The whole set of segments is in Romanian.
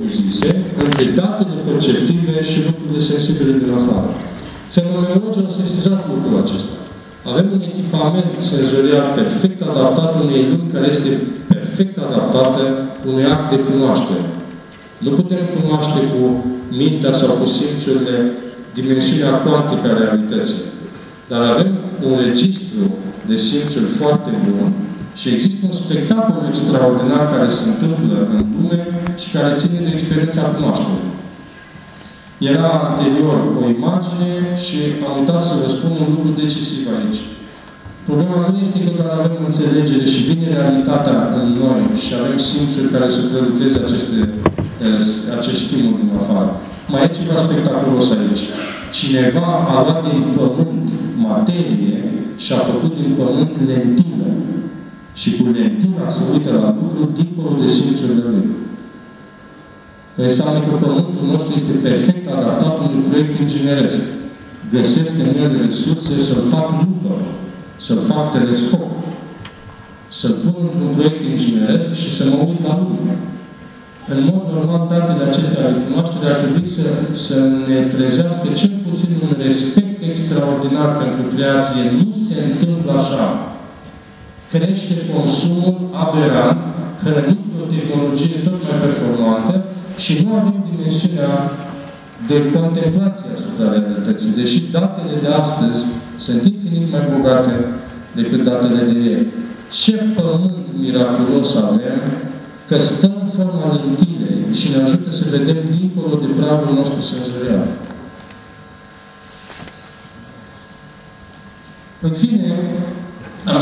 zise între datele perceptive și lucrurile sensibile din afară. Fenomenologii au sesizat lucrul acesta. Avem un echipament senzorial perfect adaptat unei lumi care este perfect adaptată unui act de cunoaștere. Nu putem cunoaște cu mintea sau cu simțurile dimensiunea cuantică a realității. Dar avem un registru de simțuri foarte bun și există un spectacol extraordinar care se întâmplă în lume și care ține de experiența cunoașterii. Era anterior o imagine și am uitat să vă spun un lucru decisiv aici. Problema nu este că doar avem înțelegere și vine realitatea în noi și avem simțuri care să prelucreze aceste, eh, acești stimuli din afară. Mai e ceva spectaculos aici. Cineva a luat din pământ materie și a făcut din pământ lentilă. Și cu lentila se uită la lucruri dincolo de simțurile lui. Înseamnă că Pământul nostru este perfect adaptat unui proiect ingineresc. Găsesc în el resurse să-l fac lupă, să-l fac telescop, să-l pun într-un proiect ingineresc și să mă uit la lume. În mod normal, datele acestea de cunoaștere ar trebui să, să ne trezească cel puțin un respect extraordinar pentru creație. Nu se întâmplă așa. Crește consumul aberant, hrănit de o tehnologie tot mai performantă, și nu avem dimensiunea de contemplație asupra realității, deși datele de astăzi sunt infinit mai bogate decât datele de ieri. Ce pământ miraculos avem că stă în forma lentilei și ne ajută să vedem dincolo de pragul nostru senzorial. În fine, am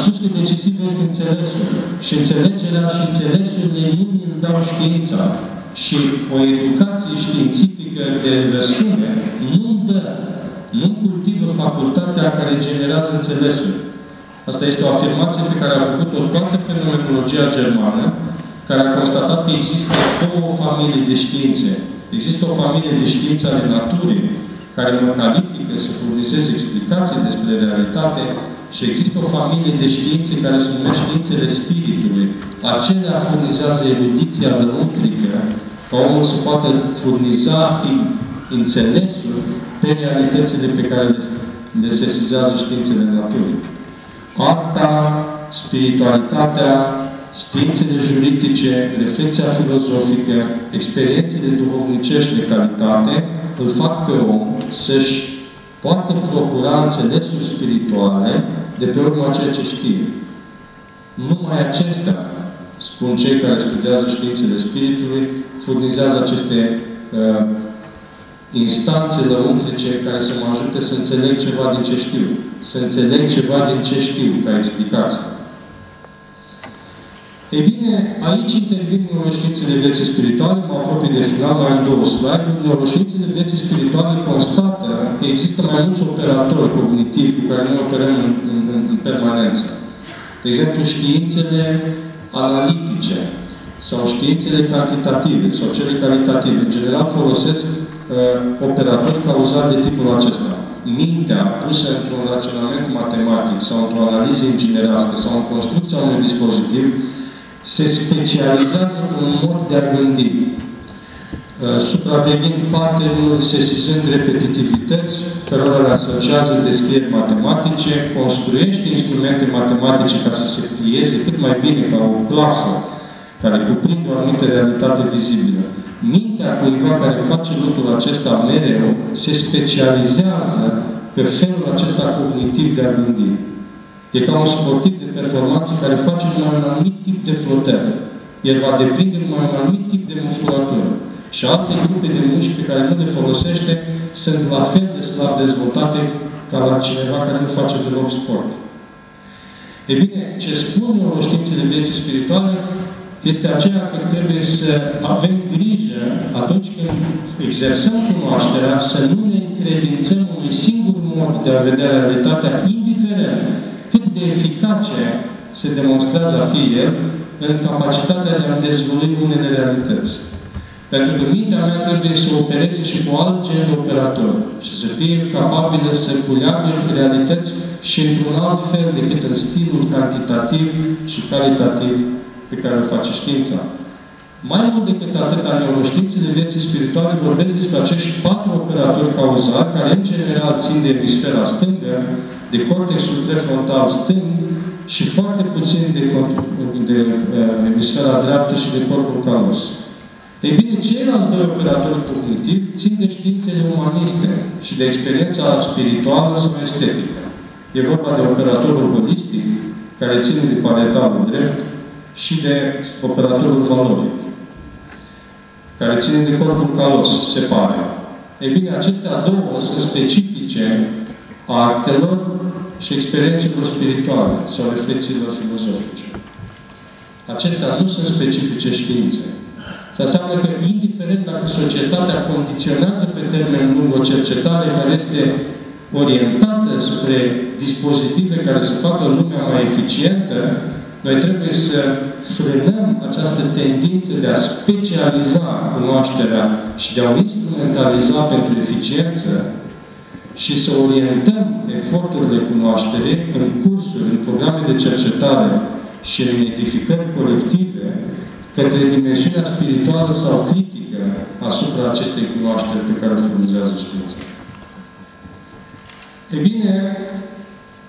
spus că decisiv este înțelesul. Și înțelegerea și înțelesurile nu îl dau știința și o educație științifică de răsume nu dă, nu cultivă facultatea care generează înțelesul. Asta este o afirmație pe care a făcut-o toată fenomenologia germană, care a constatat că există două familii de științe. Există o familie de știință ale naturii, care mă califică să furnizeze explicații despre realitate și există o familie de științe care se numește științele spiritului. Acelea furnizează erudiția lăuntrică, ca omul să poată furniza înțelesul pe realitățile pe care le, le sesizează științele naturii. Arta, spiritualitatea, științele juridice, reflexia filozofică, experiențele duhovnicești de calitate, îl fac pe om să-și poată procura înțelesuri spirituale de pe urma ceea ce știe. Numai acestea spun cei care studiază științele Spiritului, furnizează aceste uh, instanțe lăuntrice care să mă ajute să înțeleg ceva din ce știu. Să înțeleg ceva din ce știu, ca explicație. Ei bine, aici intervin neuroștiințele vieții spirituale, mă apropii de final, mai am două slide-uri. Neuroștiințele vieții spirituale constată că există mai mulți operatori cognitivi cu care noi operăm în, în, în permanență. De exemplu, științele analitice sau științele cantitative sau cele calitative. În general folosesc uh, operatori cauzali de tipul acesta. Mintea pusă într-un raționament matematic sau într-o analiză inginerească sau în construcția unui dispozitiv se specializează în mod de a gândi. Uh, supraveghind pattern sesizând repetitivități, cărora le asociază descrieri matematice, construiește instrumente matematice ca să se plieze cât mai bine ca o clasă care cuprinde o anumită realitate vizibilă. Mintea cuiva care face lucrul acesta mereu se specializează pe felul acesta cognitiv de a gândi. E ca un sportiv de performanță care face numai un anumit tip de flotare. El va depinde numai un anumit tip de musculatură. Și alte grupe de mușchi pe care nu le folosește sunt la fel de slab dezvoltate ca la cineva care nu face deloc sport. E bine, ce spun neuroștiințele vieții spirituale este aceea că trebuie să avem grijă atunci când exersăm cunoașterea să nu ne încredințăm unui singur mod de a vedea realitatea, indiferent cât de eficace se demonstrează a fi el în capacitatea de a dezvolui unele realități. Pentru că mintea mea trebuie să opereze și cu alt gen de operator și să fie capabilă să culeagă realități și într-un alt fel decât în stilul cantitativ și calitativ pe care îl face știința. Mai mult decât atât, neuroștiințele vieții spirituale vorbesc despre acești patru operatori cauzali, care în general țin de emisfera stângă, de cortexul prefrontal stâng și foarte puțin de, de uh, emisfera dreaptă și de corpul calos. Ei bine, ceilalți doi operatori cognitivi țin de științele umaniste și de experiența spirituală sau estetică. E vorba de operatorul holistic, care ține de paletalul drept, și de operatorul valoric care ține de corpul calos, se pare. Ei bine, acestea două sunt specifice artelor și experiențelor spirituale sau reflexiilor filozofice. Acestea nu sunt specifice științei. Asta înseamnă că, indiferent dacă societatea condiționează pe termen lung o cercetare care este orientată spre dispozitive care să facă lumea mai eficientă, noi trebuie să frânăm această tendință de a specializa cunoașterea și de a o instrumentaliza pentru eficiență și să orientăm eforturile de cunoaștere în cursuri, în programe de cercetare și în edificări colective către dimensiunea spirituală sau critică asupra acestei cunoașteri pe care o furnizează știința. E bine,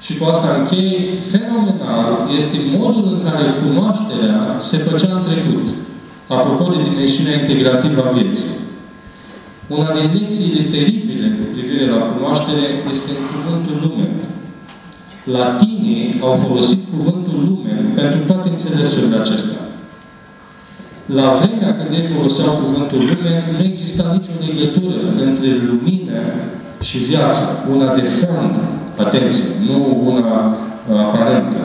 și cu asta închei, fenomenal este modul în care cunoașterea se făcea în trecut. Apropo de dimensiunea integrativă a vieții. Una din lecțiile teribile cu privire la cunoaștere este în cuvântul lume. Latinii au folosit cuvântul lume pentru toate înțelesurile acestea. La vremea când ei foloseau cuvântul lume, nu exista nicio legătură între lumină și viață, una de fond Atenție, nu una uh, aparentă.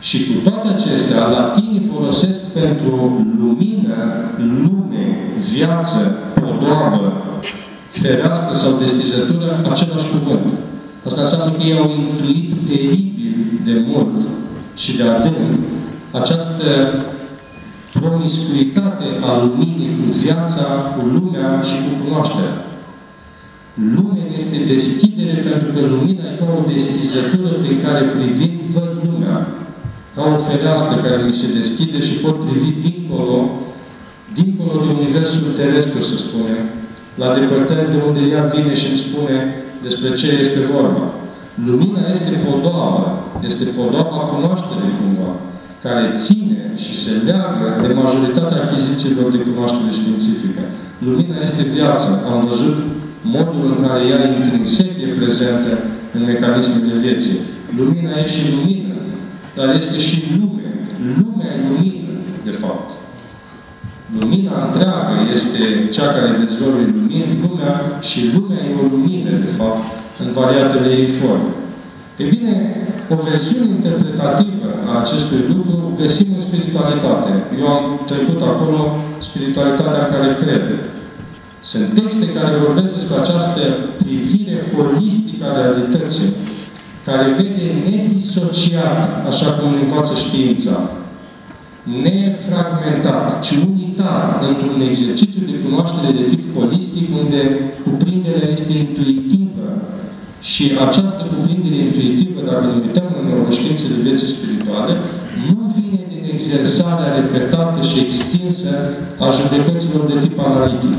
Și cu toate acestea, latinii folosesc pentru lumină, lume, viață, podoabă, fereastră sau destizătură același cuvânt. Asta înseamnă că ei au intuit teribil de mult și de adânc această promiscuitate a luminii cu viața, cu lumea și cu cunoașterea. Lumea este deschidere pentru că lumina e ca o deschizătură prin care privind văd lumea. Ca o fereastră care mi se deschide și pot privi dincolo, dincolo de universul terestru, să spunem, la depărtări de unde ea vine și îmi spune despre ce este vorba. Lumina este podoaba, este podoaba cunoașterii cumva, care ține și se leagă de majoritatea achizițiilor de cunoaștere științifică. Lumina este viață. Am văzut modul în care ea intrinsec e prezentă în mecanismele vieții. Lumina e și lumină, dar este și lume. Lumea e lumină, de fapt. Lumina întreagă este cea care dezvăluie lumea și lumea e o lumină, de fapt, în variatele ei forme. E bine, o versiune interpretativă a acestui lucru găsim în spiritualitate. Eu am trecut acolo spiritualitatea care crede. Sunt texte care vorbesc despre această privire holistică a realității, care vede nedisociat, așa cum învață știința, nefragmentat, ci unitar într-un exercițiu de cunoaștere de tip holistic, unde cuprinderea este intuitivă. Și această cuprindere intuitivă, dacă ne uităm în neuroștiințele vieții spirituale, nu vine din exersarea repetată și extinsă a judecăților de tip analitic.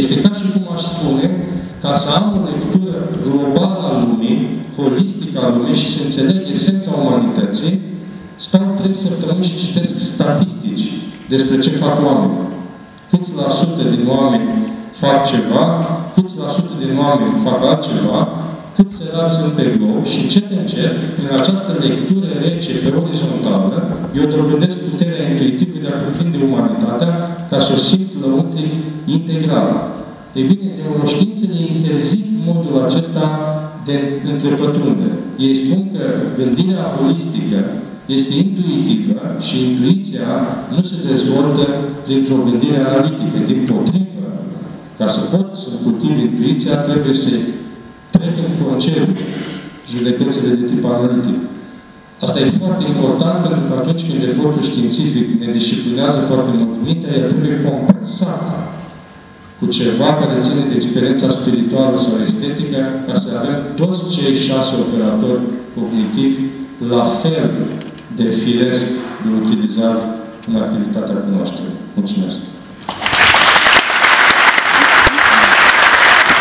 Este ca și cum aș spune, ca să am o lectură globală a lumii, holistică a lumii și să înțeleg esența umanității, stau trei săptămâni și citesc statistici despre ce fac oamenii. Câți la sută din oameni fac ceva, câți la sută din oameni fac altceva, cât sărați sunt pe glob și încet, încet, prin această lectură rece pe orizontală, eu dovedesc puterea intuitivă de a cuprinde umanitatea ca să o simt lăuntric integral. Ei bine, neuroștiințele interzic modul acesta de întrepătrunde. Ei spun că gândirea holistică este intuitivă și intuiția nu se dezvoltă printr-o gândire analitică. Din potrivă, ca să pot să cultiv intuiția, trebuie să trec în concert judecățile de tip analitic. Asta e foarte important pentru că atunci când efortul științific ne disciplinează foarte mult mintea, el trebuie compensat cu ceva care ține de experiența spirituală sau estetică, ca să avem toți cei șase operatori cognitivi la fel de firesc de utilizat în activitatea cunoașterii. Mulțumesc!